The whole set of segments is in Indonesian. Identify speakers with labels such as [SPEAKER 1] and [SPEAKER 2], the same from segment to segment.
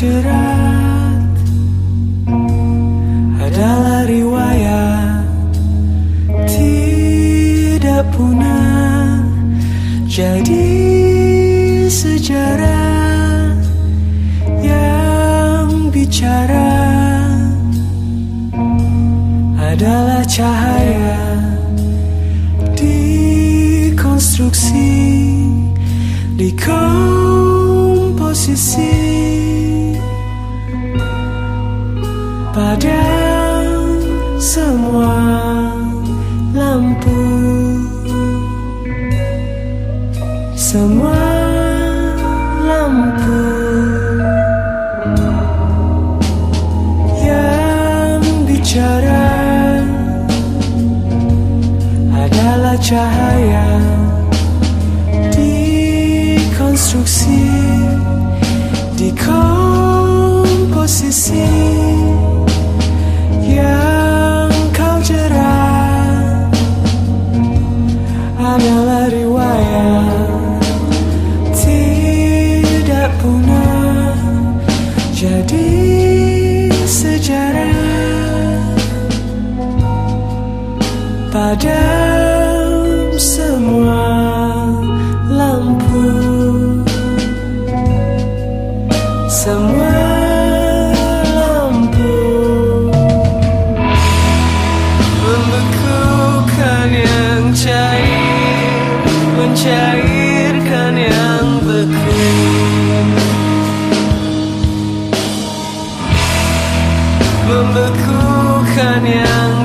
[SPEAKER 1] terjerat adalah riwayat tidak punah. Jadi sejarah yang bicara adalah cahaya di konstruksi di komposisi. Pada semua lampu. Semua lampu. Yang bicara adalah cahaya di konstruksi di komposisi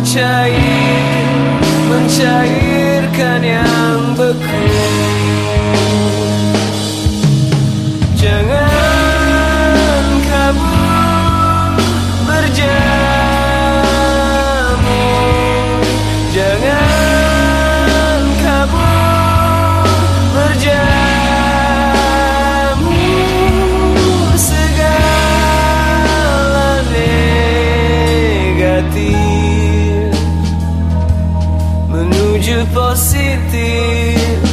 [SPEAKER 1] yang cair mencairkan yang beku future positive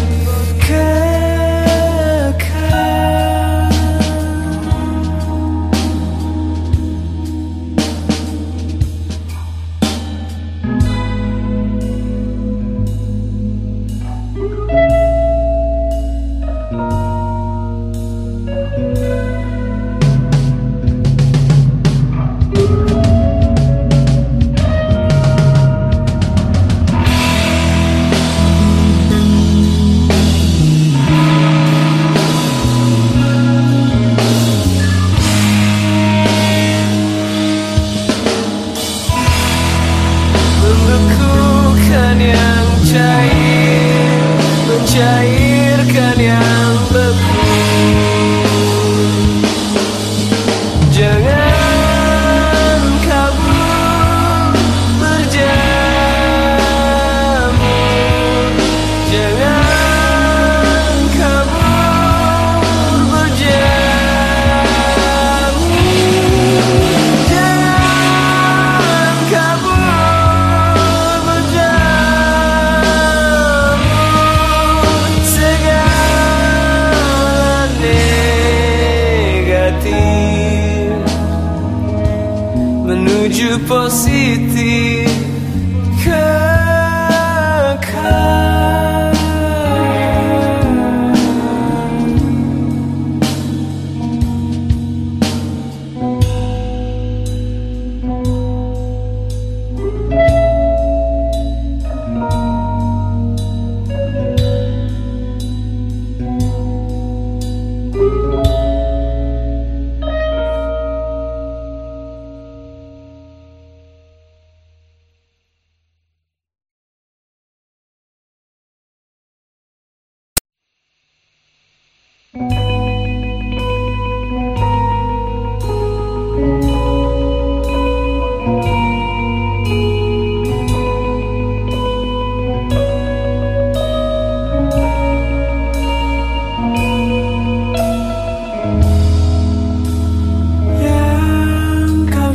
[SPEAKER 1] tears.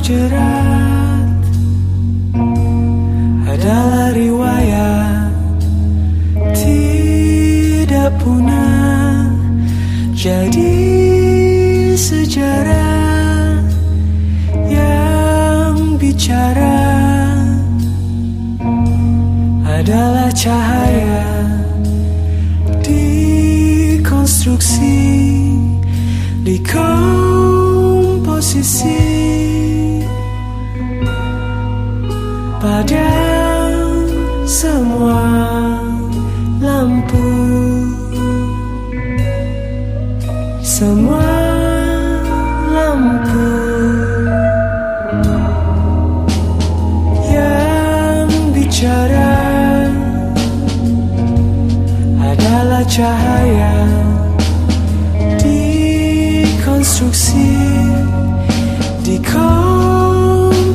[SPEAKER 1] terjerat adalah riwayat tidak punah. Jadi sejarah yang bicara adalah cahaya di konstruksi di komposisi. pada semua lampu semua lampu yang bicara adalah cahaya di konstruksi di komposisi.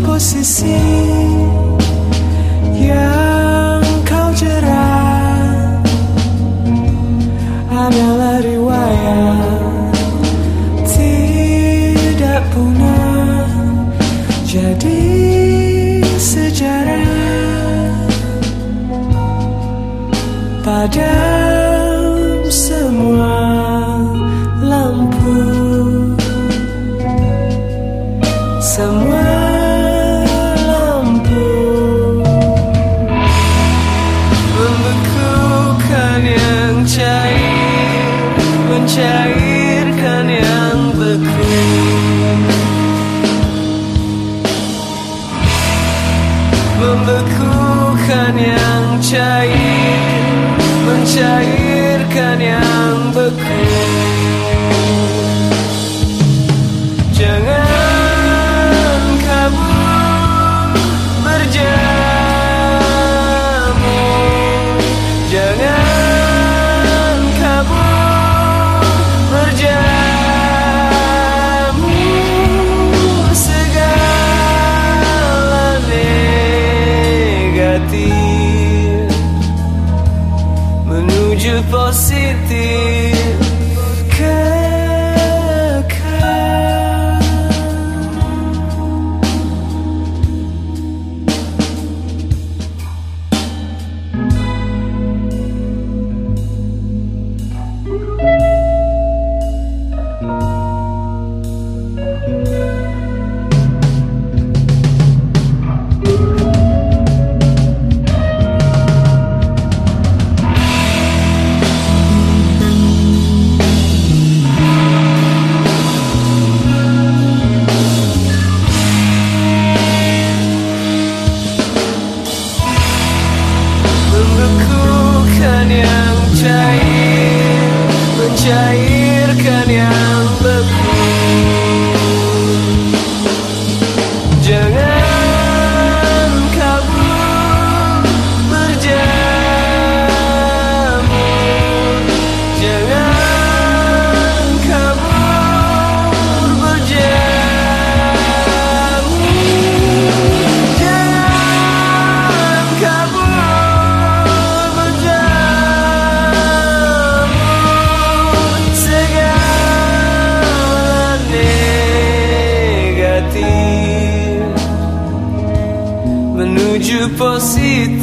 [SPEAKER 1] Yeah. For city.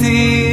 [SPEAKER 1] see